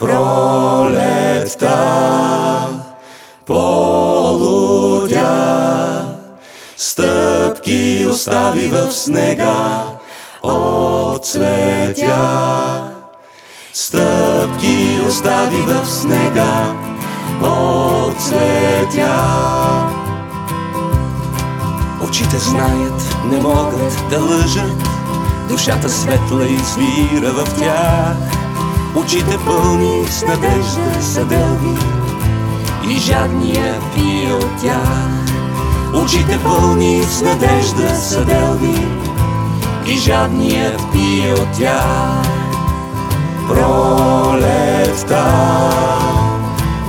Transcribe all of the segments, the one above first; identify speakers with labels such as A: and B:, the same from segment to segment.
A: Пролетта полудя Стъпки остави в снега от цветя Стъпки остави в снега от цветя Очите знаят, не могат да лъжат Душата светла извира в тях Очите пълни с надежда са дълги. И жадния пие от тях. Очите пълни с надежда са дълги. И жадният пие от тях. Пролетта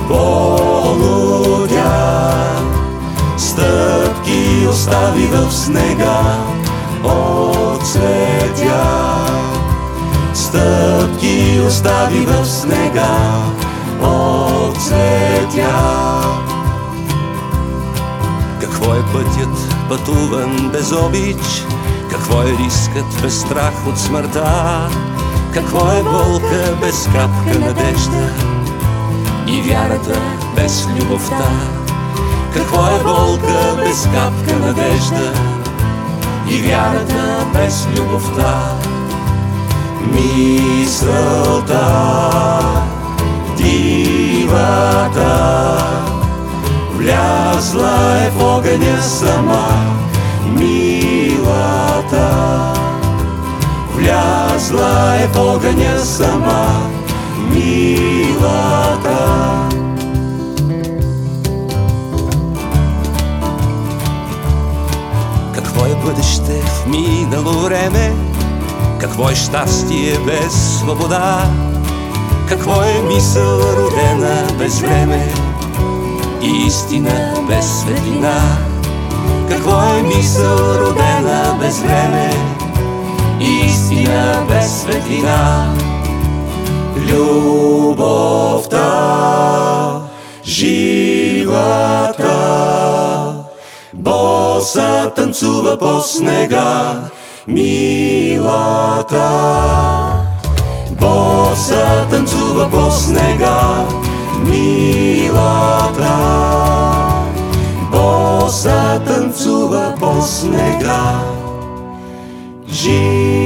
A: полудя. Стъпки остави в снега. От цветя Стъпки остави в снега от цветя Какво е пътят пътуван без обич? Какво е рискът без страх от смъртта? Какво е болка без капка надежда? И вярата без любовта? Какво е болка без капка надежда? И вярата без любовта? Мисълта, дивата, влязла в огъня сама, милата. Влязла в огъня сама, милата. Какво е бъдеще в минало време? Какво е щастие без свобода? Какво е мисъл родена без време и истина без светлина? Какво е мисъл родена без време и истина без светлина? Любовта, живата, боса танцува по снега, милата. Боса танцува по снега, милата. Боса танцува по снега, живата.